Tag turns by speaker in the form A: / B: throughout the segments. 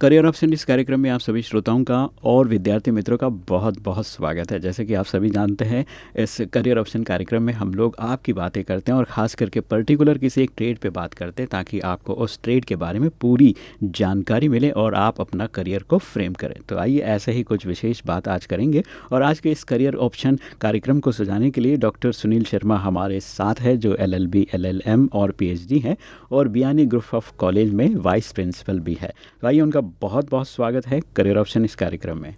A: Career option इस कार्यक्रम में आप सभी श्रोताओं का और विद्यार्थी मित्रों का बहुत बहुत स्वागत है। जैसे कि आप सभी जानते हैं, इस करियर ऑप्शन कार्यक्रम में हम लोग आपकी बातें करते हैं और ख़ास करके पर्टिकुलर किसी एक ट्रेड पे बात करते हैं ताकि आपको उस ट्रेड के बारे में पूरी जानकारी मिले और आप अपना करियर को फ्रेम करें। तो आइए, ऐसे ही कुछ विशेष बात आज करेंगे और आज के इस करियर ऑप्शन कार्यक्रम को सजाने के लिए डॉक्टर सुनील शर्मा हमारे साथ है, जो एल एल और पी है और बियानी ग्रुप ऑफ़ कॉलेज में वाइस प्रिंसिपल भी है। तो आइए उनका बहुत बहुत स्वागत है करियर ऑप्शन इस कार्यक्रम में।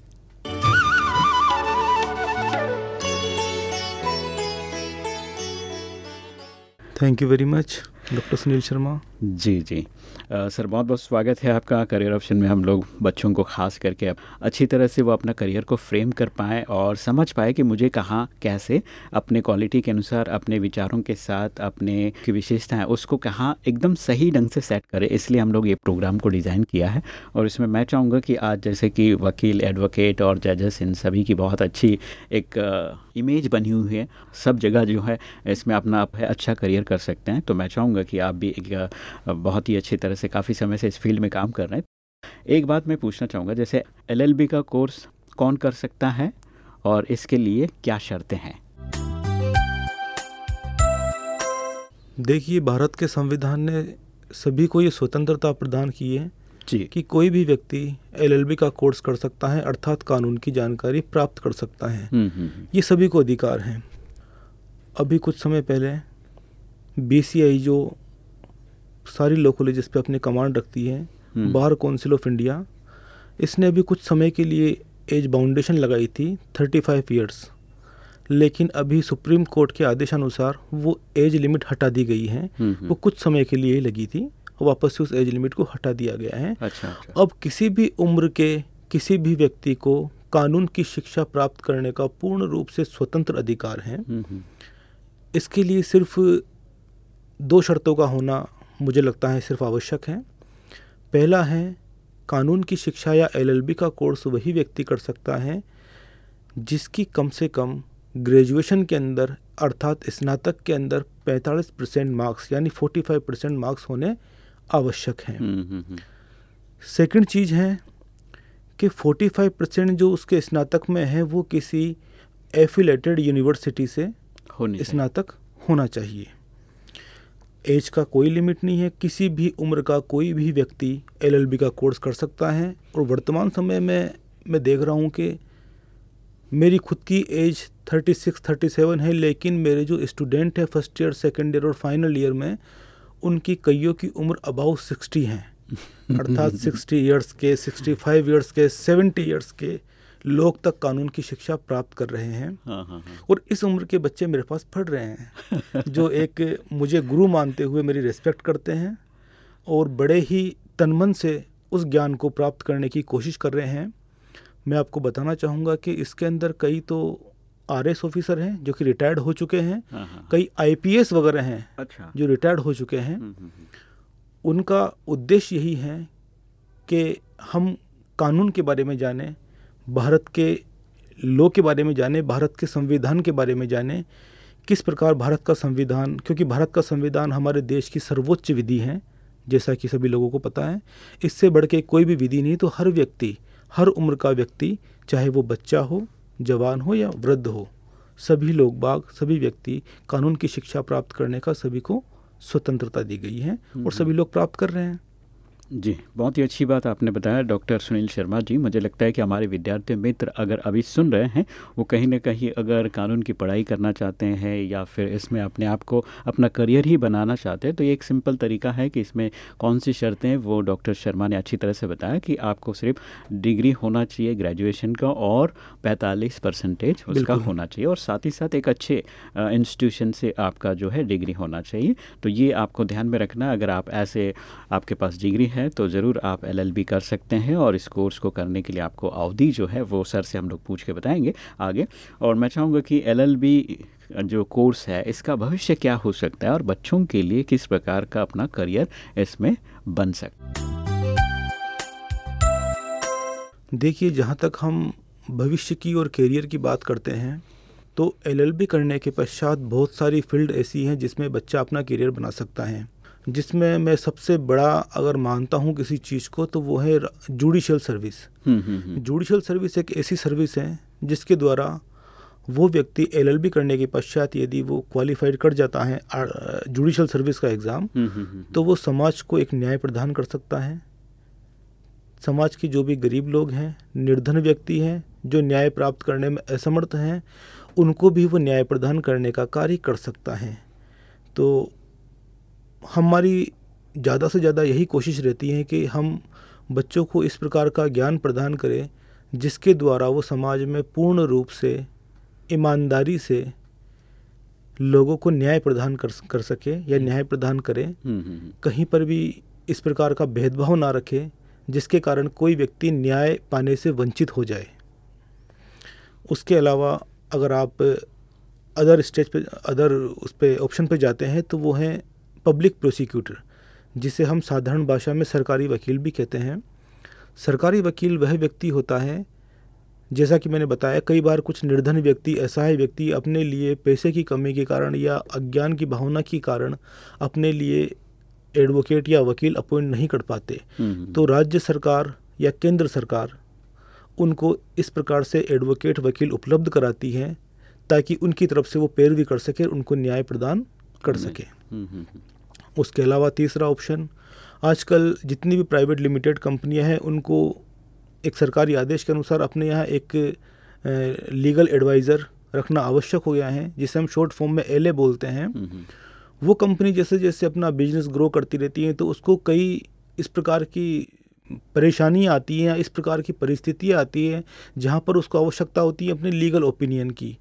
B: Thank you very much doctor Sunil Sharma
A: ji ji. Uh, sir बहुत बहुत स्वागत है आपका करियर ऑप्शन में हम लोग बच्चों को खास करके। अच्छी तरह से वो अपना करियर को फ्रेम कर पाएँ और समझ पाए कि मुझे कहाँ कैसे अपने क्वालिटी के अनुसार अपने विचारों के साथ अपने की विशेषताएँ उसको कहाँ एकदम सही ढंग से सेट करें। इसलिए हम लोग ये प्रोग्राम को डिज़ाइन किया है और इसमें मैं चाहूँगा कि आज जैसे कि वकील एडवोकेट और जजेस इन सभी की बहुत अच्छी एक इमेज बनी हुई है। सब जगह जो है इसमें अपना आप है अच्छा करियर कर सकते हैं। तो मैं चाहूँगा कि आप भी एक बहुत ही अच्छी तरह से काफ़ी समय से इस फ़ील्ड में काम कर रहे हैं। एक बात मैं पूछना चाहूँगा जैसे एलएलबी का कोर्स कौन कर सकता है और इसके लिए क्या शर्तें हैं?
B: देखिए भारत के संविधान ने सभी को ये स्वतंत्रता प्रदान की है
A: जी।
B: कि कोई भी व्यक्ति एलएलबी का कोर्स कर सकता है अर्थात कानून की जानकारी प्राप्त कर सकता है।
A: हम्म, हम्म, हम्म।
B: ये सभी को अधिकार हैं। अभी कुछ समय पहले बीसीआई जो सारी लॉ कॉलेजेस पे अपनी कमांड रखती है। बार काउंसिल ऑफ़ इंडिया इसने अभी कुछ समय के लिए एज बाउंडेशन लगाई थी थर्टी फाइव ईयर्स लेकिन अभी सुप्रीम कोर्ट के आदेशानुसार वो एज लिमिट हटा दी गई है। वो कुछ समय के लिए ही लगी थी। वापस से उस एज लिमिट को हटा दिया गया है।
A: अच्छा, अच्छा।
B: अब किसी भी उम्र के किसी भी व्यक्ति को कानून की शिक्षा प्राप्त करने का पूर्ण रूप से स्वतंत्र अधिकार है। इसके लिए सिर्फ़ दो शर्तों का होना मुझे लगता है सिर्फ़ आवश्यक है। पहला है कानून की शिक्षा या एलएलबी का कोर्स वही व्यक्ति कर सकता है जिसकी कम से कम ग्रेजुएशन के अंदर अर्थात स्नातक के अंदर 45 परसेंट मार्क्स यानी 45 परसेंट मार्क्स होने आवश्यक हैं।
A: हम्म, हम्म, हम्म।
B: सेकंड चीज़ है कि 45 परसेंट जो उसके स्नातक में है वो किसी एफिलेटेड यूनिवर्सिटी से स्नातक होना चाहिए। एज का कोई लिमिट नहीं है। किसी भी उम्र का कोई भी व्यक्ति एलएलबी का कोर्स कर सकता है। और वर्तमान समय में मैं देख रहा हूँ कि मेरी खुद की एज 36 37 है लेकिन मेरे जो स्टूडेंट हैं फ़र्स्ट ईयर सेकेंड ईयर और फाइनल ईयर में उनकी कईयों की उम्र अबाउ सिक्सटी हैं। अर्थात सिक्सटी ईयर्स के सिक्सटी फाइव ईयर्स के सेवेंटी ईयर्स के लोग तक कानून की शिक्षा प्राप्त कर रहे हैं।
A: हाँ, हाँ, हाँ।
B: और इस उम्र के बच्चे मेरे पास पढ़ रहे हैं जो एक मुझे गुरु मानते हुए मेरी रिस्पेक्ट करते हैं और बड़े ही तनमन से उस ज्ञान को प्राप्त करने की कोशिश कर रहे हैं। मैं आपको बताना चाहूँगा कि इसके अंदर कई तो आर एस ऑफिसर हैं जो कि रिटायर्ड हो चुके हैं।
A: हाँ, हाँ,
B: कई आई पी एस वगैरह हैं
A: अच्छा।
B: जो रिटायर्ड हो चुके हैं।
A: हम्म, हम्म,
B: उनका उद्देश्य यही है कि हम कानून के बारे में जानें भारत के लॉ के बारे में जाने भारत के संविधान के बारे में जाने किस प्रकार भारत का संविधान क्योंकि भारत का संविधान हमारे देश की सर्वोच्च विधि है जैसा कि सभी लोगों को पता है। इससे बढ़ के कोई भी विधि नहीं तो हर व्यक्ति हर उम्र का व्यक्ति चाहे वो बच्चा हो जवान हो या वृद्ध हो सभी लोग बाग सभी व्यक्ति कानून की शिक्षा प्राप्त करने का सभी को स्वतंत्रता दी गई है और सभी लोग प्राप्त कर रहे हैं।
A: जी बहुत ही अच्छी बात आपने बताया डॉक्टर सुनील शर्मा जी। मुझे लगता है कि हमारे विद्यार्थी मित्र अगर अभी सुन रहे हैं वो कहीं ना कहीं अगर कानून की पढ़ाई करना चाहते हैं या फिर इसमें अपने आप को अपना करियर ही बनाना चाहते हैं तो ये एक सिंपल तरीका है कि इसमें कौन सी शर्तें वो डॉक्टर शर्मा ने अच्छी तरह से बताया कि आपको सिर्फ़ डिग्री होना चाहिए ग्रेजुएशन का और पैंतालीस परसेंटेज उसका होना चाहिए और साथ ही साथ एक अच्छे इंस्टीट्यूशन से आपका जो है डिग्री होना चाहिए। तो ये आपको ध्यान में रखना अगर आप ऐसे आपके पास डिग्री है हैं तो ज़रूर आप एलएलबी कर सकते हैं और इस कोर्स को करने के लिए आपको अवधि जो है, वो सर से हम लोग पूछ के बताएँगे आगे। और मैं चाहूँगा कि एलएलबी जो कोर्स है, इसका भविष्य क्या हो सकता है और बच्चों के लिए किस प्रकार का अपना करियर इसमें बन सकता
B: देखिए, जहाँ तक हम भविष्य की और करियर की बात करते हैं तो एलएलबी करने के पश्चात बहुत सारी फ़ील्ड ऐसी हैं जिसमें बच्चा अपना करियर बना सकता है। जिसमें मैं सबसे बड़ा अगर मानता हूँ किसी चीज़ को तो वो है जुडिशल सर्विस जुडिशल सर्विस एक ऐसी सर्विस है जिसके द्वारा वो व्यक्ति एलएलबी करने के पश्चात यदि वो क्वालिफाइड कर जाता है जुडिशल सर्विस का एग्ज़ाम हम्म, हम्म, हम्म, तो वो समाज को एक न्याय प्रदान कर सकता है। समाज के जो भी गरीब लोग हैं निर्धन व्यक्ति हैं जो न्याय प्राप्त करने में असमर्थ हैं उनको भी वो न्याय प्रदान करने का कार्य कर सकता है। तो हमारी ज़्यादा से ज़्यादा यही कोशिश रहती है कि हम बच्चों को इस प्रकार का ज्ञान प्रदान करें जिसके द्वारा वो समाज में पूर्ण रूप से ईमानदारी से लोगों को न्याय प्रदान कर कर सके या हम्म। न्याय प्रदान करें। हम्म, हम्म, कहीं पर भी इस प्रकार का भेदभाव ना रखे जिसके कारण कोई व्यक्ति न्याय पाने से वंचित हो जाए। उसके अलावा अगर आप अदर स्टेज पे अदर उस पर ऑप्शन पे जाते हैं तो वो हैं पब्लिक प्रोसिक्यूटर जिसे हम साधारण भाषा में सरकारी वकील भी कहते हैं। सरकारी वकील वह व्यक्ति होता है जैसा कि मैंने बताया कई बार कुछ निर्धन व्यक्ति असहाय व्यक्ति अपने लिए पैसे की कमी के कारण या अज्ञान की भावना के कारण अपने लिए एडवोकेट या वकील अपॉइंट नहीं कर पाते। हम्म, हम्म। तो राज्य सरकार या केंद्र सरकार उनको इस प्रकार से एडवोकेट वकील उपलब्ध कराती है ताकि उनकी तरफ़ से वो पैरवी कर सके उनको न्याय प्रदान कर सके। उसके अलावा तीसरा ऑप्शन आजकल जितनी भी प्राइवेट लिमिटेड कंपनियाँ हैं उनको एक सरकारी आदेश के अनुसार अपने यहाँ एक लीगल एडवाइज़र रखना आवश्यक हो गया है जिसे हम शॉर्ट फॉर्म में एलए बोलते हैं। वो कंपनी जैसे जैसे अपना बिज़नेस ग्रो करती रहती है तो उसको कई इस प्रकार की परेशानी आती है इस प्रकार की परिस्थितियाँ आती है जहाँ पर उसको आवश्यकता होती है अपने लीगल ओपिनियन की।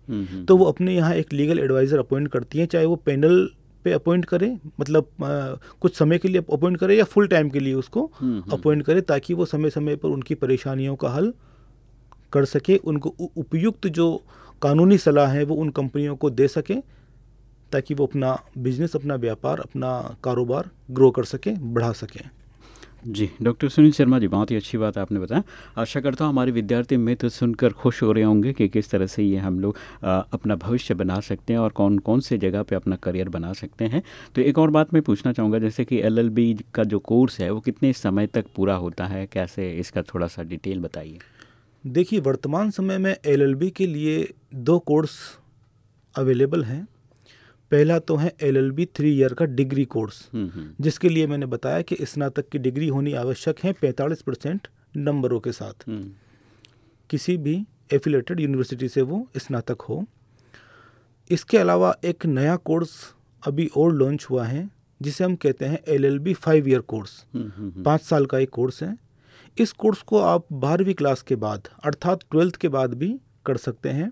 B: तो वो अपने यहाँ एक लीगल एडवाइज़र अपॉइंट करती हैं चाहे वो पैनल पे अपॉइंट करें मतलब आ, कुछ समय के लिए अपॉइंट करें या फुल टाइम के लिए उसको अपॉइंट करें ताकि वो समय समय पर उनकी परेशानियों का हल कर सके उनको उपयुक्त जो कानूनी सलाह है वो उन कंपनियों को दे सकें ताकि वो अपना बिज़नेस अपना व्यापार अपना कारोबार ग्रो कर सकें बढ़ा सकें।
A: जी, डॉक्टर सुनील शर्मा जी, बहुत ही अच्छी बात आपने बताया। आशा करता हूँ हमारे विद्यार्थी मित्र सुनकर खुश हो रहे होंगे कि किस तरह से ये हम लोग अपना भविष्य बना सकते हैं और कौन कौन से जगह पे अपना करियर बना सकते हैं। तो एक और बात मैं पूछना चाहूँगा, जैसे कि एलएलबी का जो कोर्स है, वो कितने समय तक पूरा होता है? कैसे इसका थोड़ा सा डिटेल बताइए।
B: देखिए, वर्तमान समय में एलएलबी के लिए दो कोर्स अवेलेबल हैं। पहला तो है L L B three year का डिग्री कोर्स हम्म, हम्म। जिसके लिए मैंने बताया कि स्नातक की डिग्री होनी आवश्यक है पैंतालीस परसेंट नंबरों के साथ। हम्म। किसी भी एफिलेटेड यूनिवर्सिटी से वो स्नातक हो। इसके अलावा एक नया कोर्स अभी और लॉन्च हुआ है जिसे हम कहते हैं L L B five year course पाँच साल का एक कोर्स है। इस कोर्स को आप बारहवीं क्लास के बाद अर्थात ट्वेल्थ के बाद भी कर सकते हैं।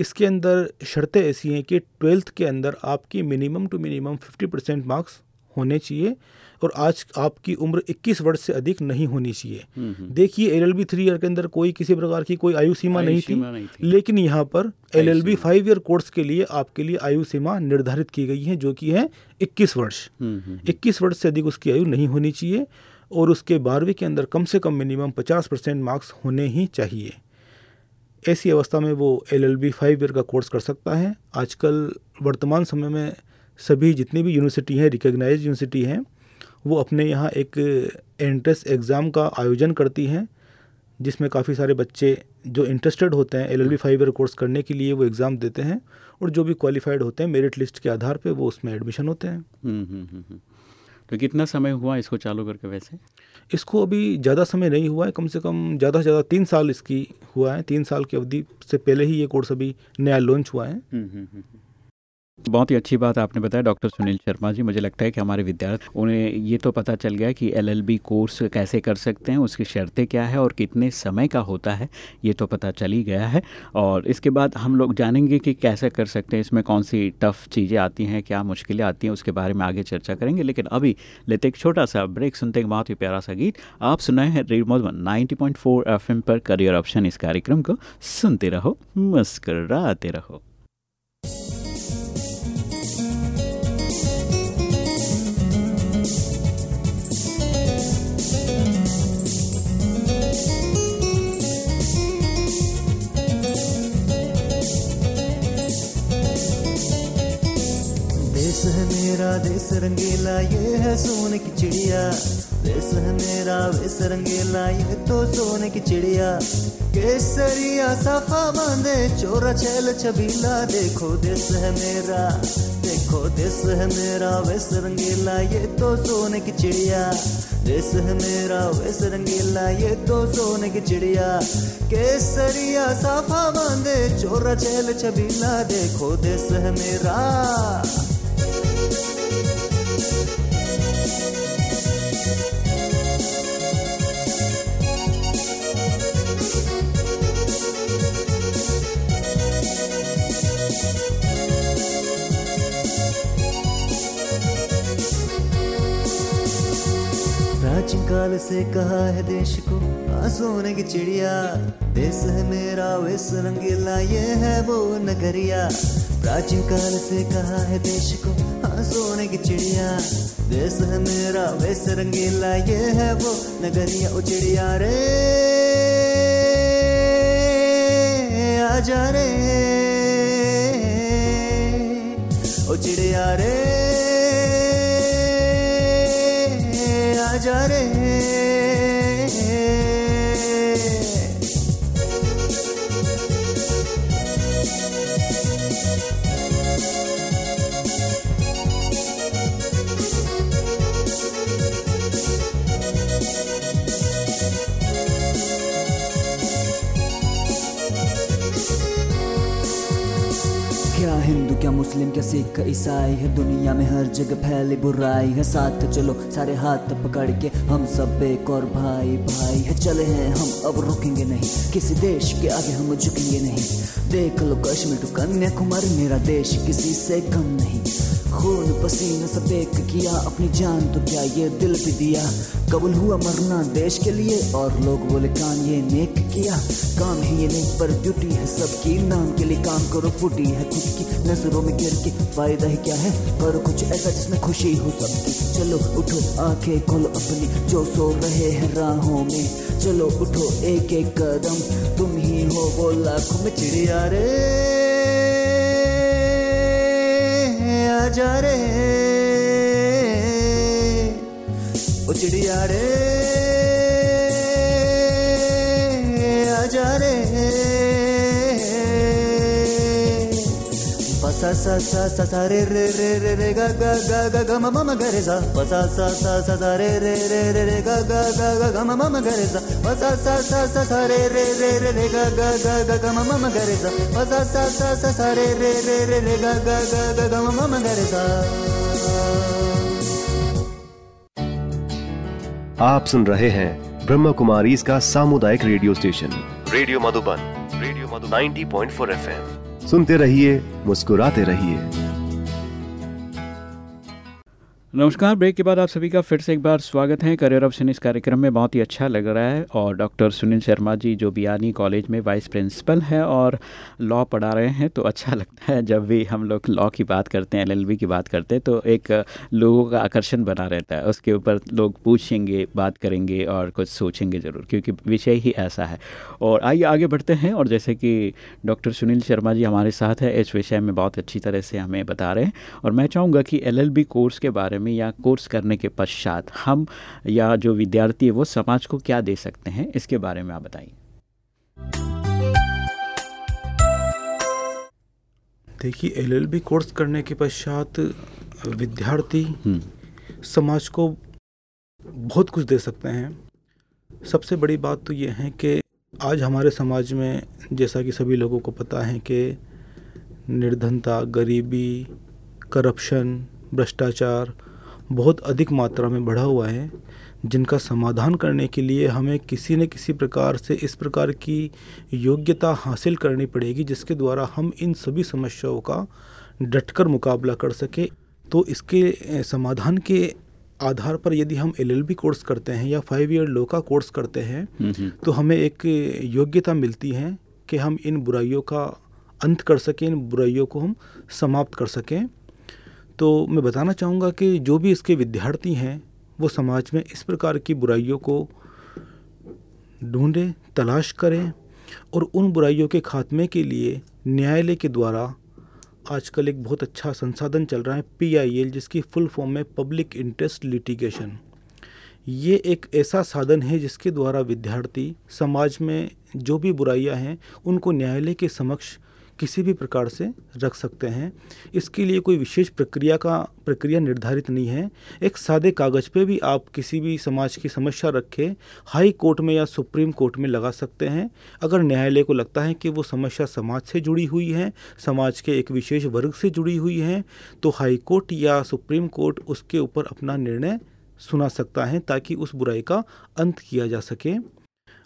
B: इसके अंदर शर्तें ऐसी हैं कि ट्वेल्थ के अंदर आपकी minimum two minimum fifty percent marks होने चाहिए और आज आपकी उम्र 21 वर्ष से अधिक नहीं होनी चाहिए। हम्म, हम्म। देखिए L L B three year के अंदर कोई किसी प्रकार की कोई आयु सीमा नहीं, थी, नहीं थी। लेकिन यहाँ पर L L B five year course के लिए आपके लिए आयु सीमा निर्धारित की गई है जो कि है 21 वर्ष। 21 हम्म, वर्ष से अधिक उसकी आयु नहीं होनी चाहिए और उसके बारहवीं के अंदर कम से कम मिनिमम 50 परसेंट मार्क्स होने ही चाहिए। ऐसी अवस्था में वो L L B five year का कोर्स कर सकता है। आजकल वर्तमान समय में सभी जितनी भी यूनिवर्सिटी हैं रिकग्नाइज यूनिवर्सिटी हैं वो अपने यहाँ एक एंट्रेंस एग्ज़ाम का आयोजन करती हैं जिसमें काफ़ी सारे बच्चे जो इंटरेस्टेड होते हैं L L B five year course करने के लिए वो एग्ज़ाम देते हैं और जो भी क्वालिफाइड होते हैं मेरिट लिस्ट के आधार पर वो उसमें एडमिशन होते हैं। हम्म, हम्म,
A: हम्म, तो कितना समय हुआ इसको चालू करके वैसे?
B: इसको अभी ज़्यादा समय नहीं हुआ है कम से कम ज़्यादा से ज़्यादा तीन साल इसकी हुआ है तीन साल की अवधि से पहले ही ये कोर्स अभी नया लॉन्च हुआ है। हम्म, हम्म, हम्म,
A: बहुत ही अच्छी बात आपने बताया, डॉक्टर सुनील शर्मा जी। मुझे लगता है कि हमारे विद्यार्थी, उन्हें ये तो पता चल गया कि एलएलबी कोर्स कैसे कर सकते हैं, उसकी शर्तें क्या है और कितने समय का होता है, ये तो पता चल ही गया है। और इसके बाद हम लोग जानेंगे कि कैसे कर सकते हैं, इसमें कौन सी टफ़ चीज़ें आती हैं, क्या मुश्किलें आती हैं, उसके बारे में आगे चर्चा करेंगे। लेकिन अभी लेते एक छोटा सा ब्रेक, सुनते हैं बहुत ही प्यारा सा गीत। आप सुनाए हैं रेड मोदन नाइनटी पॉइंट पर करियर ऑप्शन इस कार्यक्रम को सुनते रहो, मुस्कराते रहो।
C: रंगीला ये है सोने की चिड़िया। देश है मेरा वेश रंगीला ये तो सोने की चिड़िया। केसरिया सफ़ा बांधे, चोरा चैल छबीला। देखो देश है मेरा, देखो देश है मेरा वेश रंगीला ये तो सोने की चिड़िया। देश है मेरा वेश रंगीला ये तो सोने की चिड़िया। केसरिया साफा बांधे, चोरा चैल छबीला। देखो देश है मेरा। से कहा है देश को आ सोने की चिड़िया देश है मेरा, वेश रंगीला, ये है वो नगरिया। प्राचीन काल से कहा है देश को आ सोने की चिड़िया देश है मेरा, वेश रंगीला, ये है वो नगरिया ओ चिड़िया रे। आजा रे ओ चिड़िया रे। आजा
D: मुस्लिम क्या सिख ईसाई है। दुनिया में हर जगह फैली बुराई है। साथ चलो सारे हाथ पकड़ के हम सब एक और भाई भाई है। चले हैं हम, अब रुकेंगे नहीं। किसी देश के आगे हम झुकेंगे नहीं। देख लो कश्मीर टू कन्याकुमारी मेरा देश किसी से कम नहीं। खून पसीना सब एक किया, अपनी जान तो क्या ये दिल भी दिया? कबूल हुआ मरना देश के लिए, और लोग बोले, कान ये नेक किया। काम है ये नेक पर ड्यूटी है सबकी। नाम के लिए काम करो, फूटी है खुद की नज़रों में गिर के। फ़ायदा ही क्या है? करो कुछ ऐसा जिसमें खुशी हो सबकी। चलो उठो, आँखें खोलो अपनी, जो सो रहे हैं राहों में। चलो उठो एक एक कदम, तुम ही हो वो लाखों में चिड़िया रे।
C: आजा रे। ओ चिड़िया रे आजा रे। पसा सा सा सा सा रे रे रे रे रे गा गा गा गा गा म म म गा रे सा पसा सा सा सा सा रे रे रे रे रे गा गा गा गा गा म म म गा रे सा पसा सा सा सा सा रे रे रे रे रे गा गा गा गा गा म म म गा रे सा पसा सा सा सा सा रे रे रे रे रे गा गा गा गा गा म म म गा रे सा
E: आप सुन रहे हैं ब्रह्म कुमारी इसका सामुदायिक radio station radio Madhuban radio Madhu 90.4 FM सुनते रहिए मुस्कुराते रहिए।
A: नमस्कार, ब्रेक के बाद आप सभी का फिर से एक बार स्वागत है। करियर ऑप्शन इस कार्यक्रम में बहुत ही अच्छा लग रहा है और डॉक्टर सुनील शर्मा जी, जो बियानी कॉलेज में वाइस प्रिंसिपल हैं और लॉ पढ़ा रहे हैं तो अच्छा लगता है जब भी हम लोग लॉ की बात करते हैं, एलएलबी की बात करते हैं तो एक लोगों का आकर्षण बना रहता है। उसके ऊपर लोग पूछेंगे, बात करेंगे और कुछ सोचेंगे ज़रूर, क्योंकि विषय ही ऐसा है। और आइए आगे बढ़ते हैं और जैसे कि डॉक्टर सुनील शर्मा जी हमारे साथ है, इस विषय में बहुत अच्छी तरह से हमें बता रहे हैं। और मैं चाहूँगा कि एलएलबी कोर्स के बारे में या कोर्स करने के पश्चात हम या जो विद्यार्थी है वो समाज को क्या दे सकते हैं इसके बारे में आप बताइए।
B: देखिए एलएलबी कोर्स करने के पश्चात विद्यार्थी समाज को बहुत कुछ दे सकते हैं। सबसे बड़ी बात तो ये है कि आज हमारे समाज में जैसा कि सभी लोगों को पता है कि निर्धनता गरीबी करप्शन भ्रष्टाचार बहुत अधिक मात्रा में बढ़ा हुआ है जिनका समाधान करने के लिए हमें किसी न किसी प्रकार से इस प्रकार की योग्यता हासिल करनी पड़ेगी जिसके द्वारा हम इन सभी समस्याओं का डटकर मुकाबला कर सके। तो इसके समाधान के आधार पर यदि हम एलएलबी कोर्स करते हैं या फाइव ईयर लो का कोर्स करते हैं तो हमें एक योग्यता मिलती है कि हम इन बुराइयों का अंत कर सकें इन बुराइयों को हम समाप्त कर सकें। तो मैं बताना चाहूँगा कि जो भी इसके विद्यार्थी हैं, वो समाज में इस प्रकार की बुराइयों को ढूंढें, तलाश करें और उन बुराइयों के खात्मे के लिए न्यायालय के द्वारा आजकल एक बहुत अच्छा संसाधन चल रहा है, पीआईएल, जिसकी फुल फॉर्म में पब्लिक इंटरेस्ट लिटिगेशन। ये एक ऐसा साधन है जिसके द्वारा विद्यार्थी समाज में जो भी बुराइयाँ हैं, उनको न्यायालय के समक्ष किसी भी प्रकार से रख सकते हैं। इसके लिए कोई विशेष प्रक्रिया का, प्रक्रिया निर्धारित नहीं है। एक सादे कागज़ पे भी आप किसी भी समाज की समस्या रखे, हाई कोर्ट में या सुप्रीम कोर्ट में लगा सकते हैं। अगर न्यायालय को लगता है कि वो समस्या समाज से जुड़ी हुई है, समाज के एक विशेष वर्ग से जुड़ी हुई है तो हाई कोर्ट या सुप्रीम कोर्ट उसके ऊपर अपना निर्णय सुना सकता है ताकि उस बुराई का अंत किया जा सके।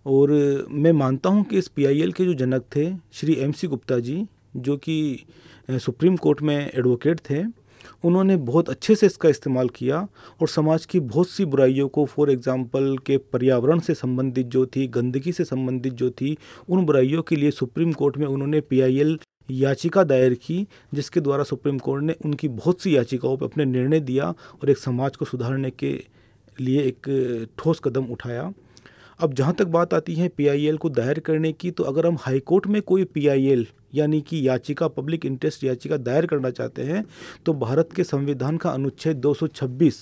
B: और मैं मानता हूँ कि इस पीआईएल के जो जनक थे, श्री एम सी गुप्ता जी, जो कि सुप्रीम कोर्ट में एडवोकेट थे, उन्होंने बहुत अच्छे से इसका इस्तेमाल किया और समाज की बहुत सी बुराइयों को फॉर एग्ज़ाम्पल के पर्यावरण से संबंधित जो थी, गंदगी से संबंधित जो थी, उन बुराइयों के लिए सुप्रीम कोर्ट में उन्होंने पीआईएल याचिका दायर की, जिसके द्वारा सुप्रीम कोर्ट ने उनकी बहुत सी याचिकाओं पर अपने निर्णय दिया और एक समाज को सुधारने के लिए एक ठोस कदम उठाया। अब जहाँ तक बात आती है पीआईएल को दायर करने की तो अगर हम हाईकोर्ट में कोई पीआईएल यानी कि याचिका पब्लिक इंटरेस्ट याचिका दायर करना चाहते हैं तो भारत के संविधान का अनुच्छेद 226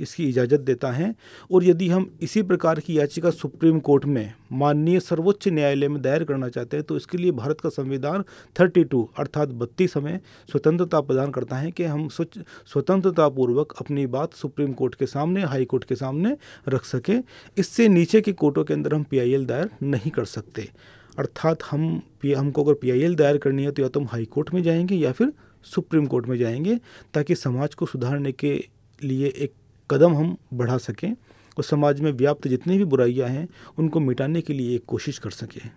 B: इसकी इजाज़त देता है। और यदि हम इसी प्रकार की याचिका सुप्रीम कोर्ट में माननीय सर्वोच्च न्यायालय में दायर करना चाहते हैं तो इसके लिए भारत का संविधान 32 अर्थात बत्तीस हमें स्वतंत्रता प्रदान करता है कि हम स्वतंत्रतापूर्वक अपनी बात सुप्रीम कोर्ट के सामने, हाई कोर्ट के सामने रख सकें। इससे नीचे के कोर्टों के अंदर हम पीआईएल दायर नहीं कर सकते। अर्थात हम हमको अगर पीआईएल दायर करनी है तो या तो हम हाई कोर्ट में जाएँगे या फिर सुप्रीम कोर्ट में जाएँगे, ताकि समाज को सुधारने के लिए एक कदम हम बढ़ा सकें और समाज में व्याप्त जितनी भी बुराइयाँ हैं, उनको मिटाने के लिए एक कोशिश कर सकें।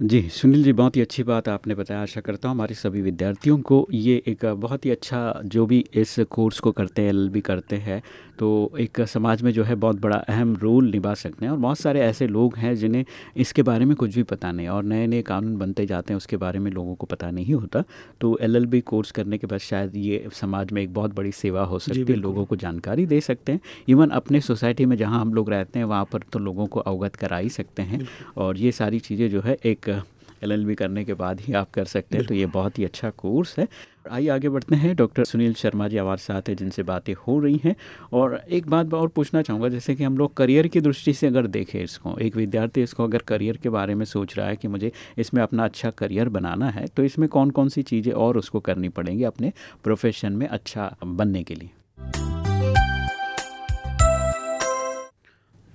A: जी सुनील जी बहुत ही अच्छी बात आपने बताया। आशा करता हूँ हमारे सभी विद्यार्थियों को ये एक बहुत ही अच्छा जो भी इस कोर्स को करते हैं एल करते हैं तो एक समाज में जो है बहुत बड़ा अहम रोल निभा सकते हैं और बहुत सारे ऐसे लोग हैं जिन्हें इसके बारे में कुछ भी पता नहीं और नए नए कानून बनते जाते हैं उसके बारे में लोगों को पता नहीं होता। तो एलएलबी कोर्स करने के बाद शायद ये समाज में एक बहुत बड़ी सेवा हो सकती है लोगों को जानकारी दे सकते हैं। इवन अपने सोसाइटी में जहाँ हम लोग रहते हैं वहाँ पर तो लोगों को अवगत करा ही सकते हैं और ये सारी चीज़ें जो है एक एल करने के बाद ही आप कर सकते हैं तो ये बहुत ही अच्छा कोर्स है। आइए आगे बढ़ते हैं। डॉक्टर सुनील शर्मा जी हमारे साथ हैं जिनसे बातें हो रही हैं। और एक बात और पूछना चाहूँगा जैसे कि हम लोग करियर की दृष्टि से अगर देखें इसको एक विद्यार्थी इसको अगर करियर के बारे में सोच रहा है कि मुझे इसमें अपना अच्छा करियर बनाना है तो इसमें कौन कौन सी चीज़ें और उसको करनी पड़ेंगी अपने प्रोफेशन में अच्छा बनने के लिए?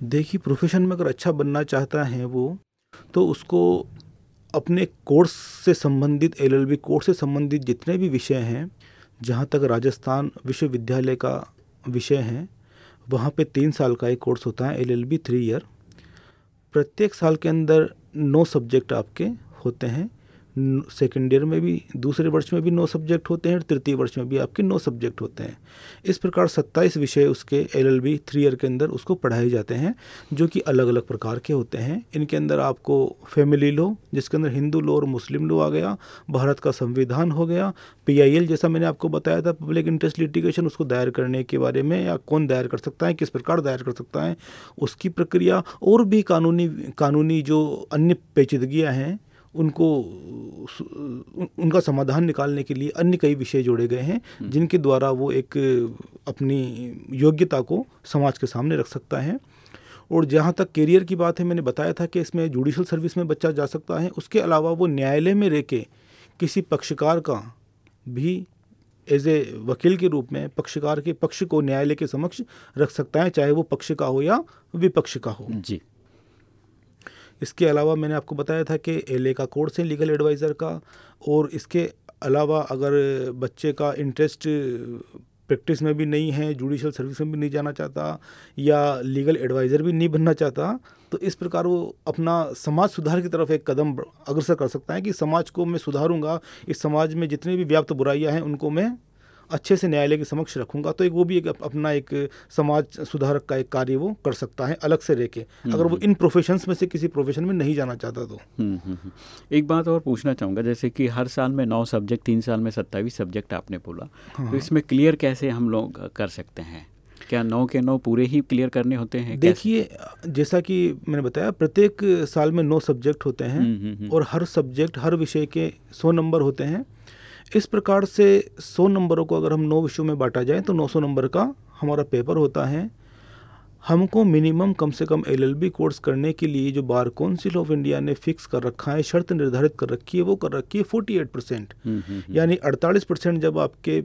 B: देखिए प्रोफेशन में अगर अच्छा बनना चाहता है वो तो उसको अपने कोर्स से संबंधित, एलएलबी कोर्स से संबंधित जितने भी विषय हैं, जहाँ तक राजस्थान विश्वविद्यालय का विषय है, वहाँ पे तीन साल का एक कोर्स होता है, एलएलबी थ्री ईयर। प्रत्येक साल के अंदर नौ सब्जेक्ट आपके होते हैं। सेकेंड ईयर में भी, दूसरे वर्ष में भी नौ सब्जेक्ट होते हैं और तृतीय वर्ष में भी आपके नौ सब्जेक्ट होते हैं। इस प्रकार सत्ताईस विषय उसके L L B three year के अंदर उसको पढ़ाए जाते हैं, जो कि अलग अलग प्रकार के होते हैं। इनके अंदर आपको फैमिली लो, जिसके अंदर हिंदू लो और मुस्लिम लो आ गया, भारत का संविधान हो गया पी आई एल जैसा मैंने आपको बताया था, पब्लिक इंटरेस्ट लिटिगेशन उसको दायर करने के बारे में, या कौन दायर कर सकता है, किस प्रकार दायर कर सकता है, उसकी प्रक्रिया और भी कानूनी कानूनी जो अन्य पेचीदगियाँ हैं उनको उनका समाधान निकालने के लिए अन्य कई विषय जोड़े गए हैं हम्म। जिनके द्वारा वो एक अपनी योग्यता को समाज के सामने रख सकता है। और जहाँ तक करियर की बात है मैंने बताया था कि इसमें जुडिशल सर्विस में बच्चा जा सकता है। उसके अलावा वो न्यायालय में रह के किसी पक्षकार का भी एज ए वकील के रूप में पक्षकार के पक्ष को न्यायालय के समक्ष रख सकता है चाहे वो पक्ष का हो या विपक्ष का हो।
A: जी।
B: इसके अलावा मैंने आपको बताया था कि एलए का कोर्स है लीगल एडवाइज़र का, और इसके अलावा अगर बच्चे का इंटरेस्ट प्रैक्टिस में भी नहीं है जुडिशल सर्विस में भी नहीं जाना चाहता, या लीगल एडवाइज़र भी नहीं बनना चाहता तो इस प्रकार वो अपना समाज सुधार की तरफ़ एक कदम अग्रसर कर सकता है कि समाज को मैं सुधारूँगा, इस समाज में जितनी भी व्याप्त बुराइयाँ हैं उनको मैं अच्छे से न्यायालय के समक्ष रखूँगा तो एक वो भी एक अपना एक समाज सुधारक का एक कार्य वो कर सकता है अलग से रह के हम्म, अगर वो हम्म। इन प्रोफेशंस में से किसी प्रोफेशन में नहीं जाना चाहता तो।
A: हम्म, एक बात और पूछना चाहूँगा जैसे कि हर साल में नौ सब्जेक्ट तीन साल में सत्ताईस सब्जेक्ट आपने बोला हाँ, तो इसमें क्लियर कैसे हम लोग कर सकते हैं? क्या नौ के नौ पूरे ही क्लियर करने होते हैं?
B: देखिए जैसा कि मैंने बताया प्रत्येक साल में नौ सब्जेक्ट होते हैं और हर सब्जेक्ट हर विषय के सौ नंबर होते हैं। इस प्रकार से सौ नंबरों को अगर हम नौ विषयों में बांटा जाए तो नौ सौ नंबर का हमारा पेपर होता है। हमको मिनिमम कम से कम एलएलबी कोर्स करने के लिए जो बार काउंसिल ऑफ़ इंडिया ने फिक्स कर रखा है शर्त निर्धारित कर रखी है वो कर रखी है फोर्टी एट परसेंट यानी अड़तालीस परसेंट जब आपके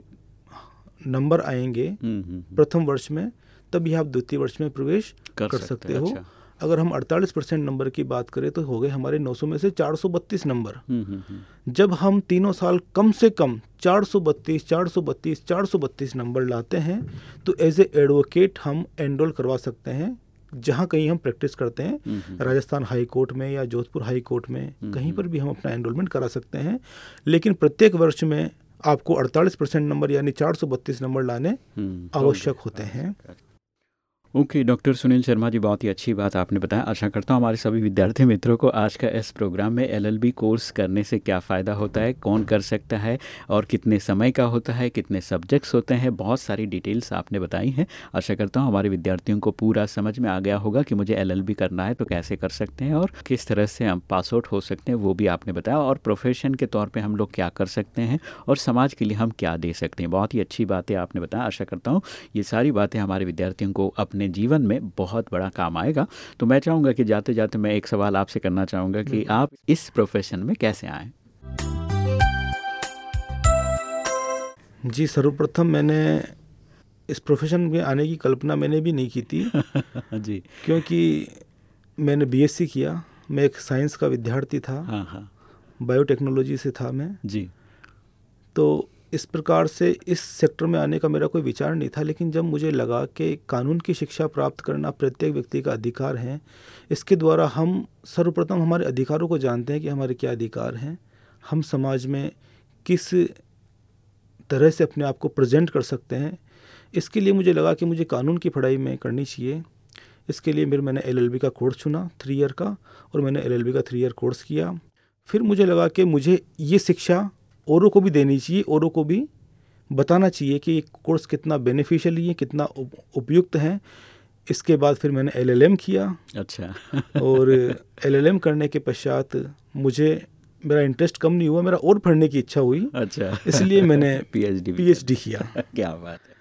B: नंबर आएँगे प्रथम वर्ष में तभी आप द्वितीय वर्ष में प्रवेश कर, कर सकते, सकते हो। अच्छा। अगर हम 48 परसेंट नंबर की बात करें तो हो गए हमारे 900 में से 432 नंबर। हम्म, हम्म, हम्म। जब हम तीनों साल कम से कम 432 432 432 नंबर लाते हैं तो एज ए एडवोकेट हम एनरोल करवा सकते हैं जहाँ कहीं हम प्रैक्टिस करते हैं राजस्थान हाई कोर्ट में या जोधपुर हाई कोर्ट में कहीं पर भी हम अपना एनरोलमेंट करा सकते हैं। लेकिन प्रत्येक वर्ष में आपको 48 परसेंट नंबर यानी 432 नंबर लाने आवश्यक होते हैं।
A: ओके, डॉक्टर सुनील शर्मा जी, बहुत ही अच्छी बात आपने बताया। आशा करता हूँ हमारे सभी विद्यार्थी मित्रों को आज का इस प्रोग्राम में एलएलबी कोर्स करने से क्या फ़ायदा होता है, कौन कर सकता है और कितने समय का होता है, कितने सब्जेक्ट्स होते हैं, बहुत सारी डिटेल्स आपने बताई हैं। आशा करता हूँ हमारे विद्यार्थियों को पूरा समझ में आ गया होगा कि मुझे एलएलबी करना है तो कैसे कर सकते हैं और किस तरह से हम पास आउट हो सकते हैं, वो भी आपने बताया। और प्रोफेशन के तौर पर हम लोग क्या कर सकते हैं और समाज के लिए हम क्या दे सकते हैं, बहुत ही अच्छी बातें आपने बताया। आशा करता हूँ ये सारी बातें हमारे विद्यार्थियों को अपने अपने जीवन में बहुत बड़ा काम आएगा। तो मैं चाहूँगा कि जाते जाते मैं एक सवाल आपसे करना चाहूँगा कि आप इस प्रोफेशन में कैसे आए?
B: जी सर्वप्रथम मैंने इस प्रोफेशन में आने की कल्पना मैंने भी नहीं की थी। जी। क्योंकि मैंने बीएससी किया। मैं एक साइंस का विद्यार्थी था। हाँ हाँ। बायोटेक्नोलॉजी से था मैं। जी। तो इस प्रकार से इस सेक्टर में आने का मेरा कोई विचार नहीं था, लेकिन जब मुझे लगा कि कानून की शिक्षा प्राप्त करना प्रत्येक व्यक्ति का अधिकार है, इसके द्वारा हम सर्वप्रथम हमारे अधिकारों को जानते हैं कि हमारे क्या अधिकार हैं। हम समाज में किस तरह से अपने आप को प्रेजेंट कर सकते हैं। इसके लिए मुझे लगा कि मुझे कानून की पढ़ाई में करनी चाहिए। इसके लिए मेरे मैंने एलएलबी का कोर्स चुना, थ्री ईयर का, और मैंने एलएलबी का थ्री ईयर कोर्स किया। फिर मुझे लगा कि मुझे ये शिक्षा औरों को भी देनी चाहिए औरों को भी बताना चाहिए कि ये कोर्स कितना बेनिफिशियल है कितना उपयुक्त है। इसके बाद फिर मैंने एलएलएम किया। अच्छा। और एलएलएम करने के पश्चात मुझे मेरा इंटरेस्ट कम नहीं हुआ मेरा और पढ़ने की इच्छा हुई। अच्छा। इसलिए मैंने पीएचडी पीएचडी किया।
A: क्या। बात है।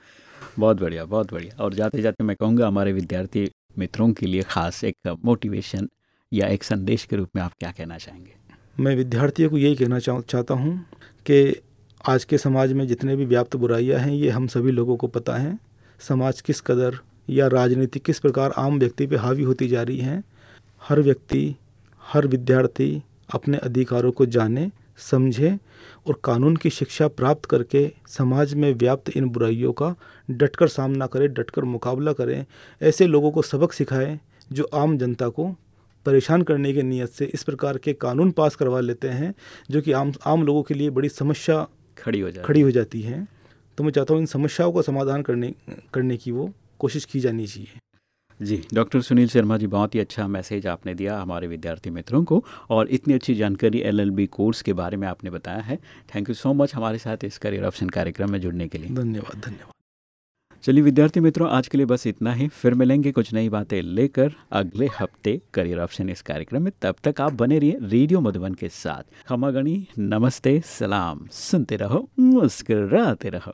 A: बहुत बढ़िया बहुत बढ़िया। और जाते जाते मैं कहूँगा हमारे विद्यार्थी मित्रों के लिए ख़ास एक मोटिवेशन या एक संदेश के रूप में आप क्या कहना चाहेंगे?
B: मैं विद्यार्थियों को यही कहना चाहता हूँ कि, आज के समाज में जितने भी व्याप्त बुराइयाँ हैं, ये हम सभी लोगों को पता है। समाज किस कदर या राजनीति किस प्रकार आम व्यक्ति पे हावी होती जा रही है, हर व्यक्ति, हर विद्यार्थी अपने अधिकारों को जाने, समझे और कानून की शिक्षा प्राप्त करके समाज में व्याप्त इन बुराइयों का डटकर सामना करे, डटकर मुकाबला करें। ऐसे लोगों को सबक सिखाएँ जो आम जनता को परेशान करने की नीयत से इस प्रकार के कानून पास करवा लेते हैं जो कि आम आम लोगों के लिए बड़ी समस्या
A: खड़ी हो जाती
B: खड़ी हो जाती है। तो मैं चाहता हूँ इन समस्याओं का समाधान करने करने की वो कोशिश की जानी चाहिए।
A: जी डॉक्टर सुनील शर्मा जी बहुत ही अच्छा मैसेज आपने दिया हमारे विद्यार्थी मित्रों को और इतनी अच्छी जानकारी एलएलबी कोर्स के बारे में आपने बताया है। थैंक यू सो मच हमारे साथ इस करियर ऑप्शन कार्यक्रम में जुड़ने के लिए।
B: धन्यवाद धन्यवाद।
A: चलिए विद्यार्थी मित्रों, आज के लिए बस इतना ही। फिर मिलेंगे कुछ नई बातें लेकर अगले हफ़्ते करियर ऑप्शन इस कार्यक्रम में। तब तक आप बने रहिए रेडियो मधुबन के साथ। खमागणी, नमस्ते, सलाम। सुनते रहो, मुस्कराते रहो।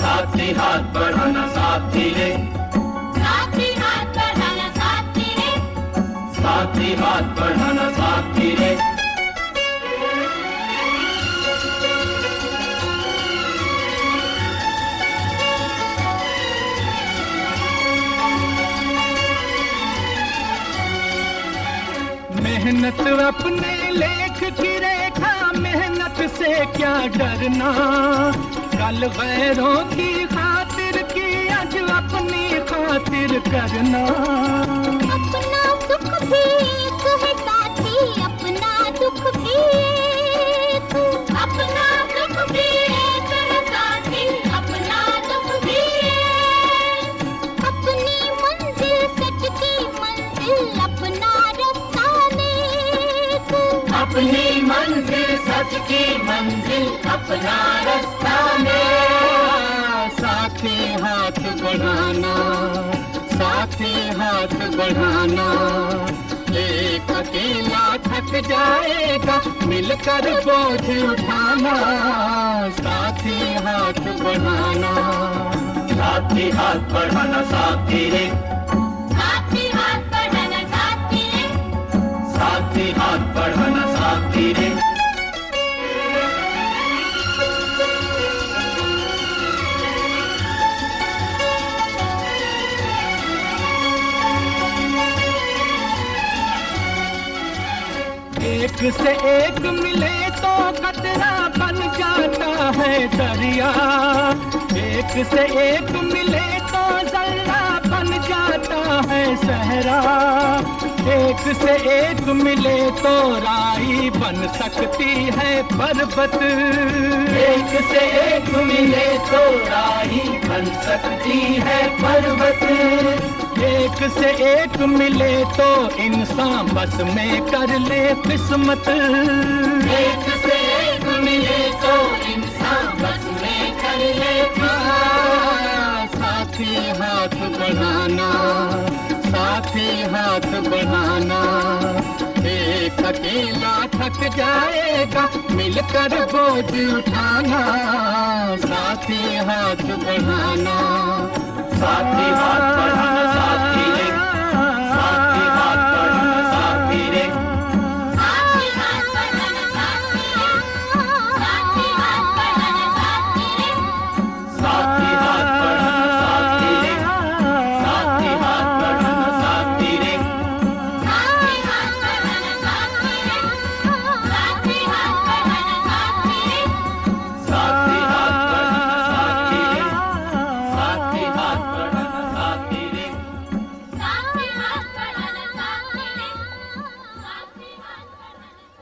F: साथी हाथ बढ़ाना साथी रे
G: साथी हाथ बढ़ाना साथी रे
F: साथी हाथ बढ़ाना साथी रे मेहनत अपने लेख की रेखा से क्या डरना? कल गैरों की खातिर की आज अपनी खातिर करना?
G: अपना सुख भी एक है साथी अपना दुख भी एक। अपना सुख भी एक है साथी अपना दुख भी एक। अपनी मंजिल सच की मंजिल अपना रास्ता नेक
F: अपनी मंजिल सच की मंजिल अपना रास्ता साथी हाथ बढ़ाना, साथी हाथ बढ़ाना। एक अकेला थक जाएगा, मिलकर बोझ उठाना। साथी हाथ बढ़ाना। साथी हाथ बढ़ाना, साथी से एक मिले तो जल्ला बन जाता है सहरा। एक से एक मिले तो राई बन सकती है पर्वत। एक से एक मिले तो राई बन सकती है पर्वत। एक से एक मिले तो इंसान बस में कर ले किस्मत। एक एक बढ़ाना एक अकेला थक जाएगा मिलकर बोझ उठाना। साथी हाथ बढ़ाना। साथी हाथ बढ़ाना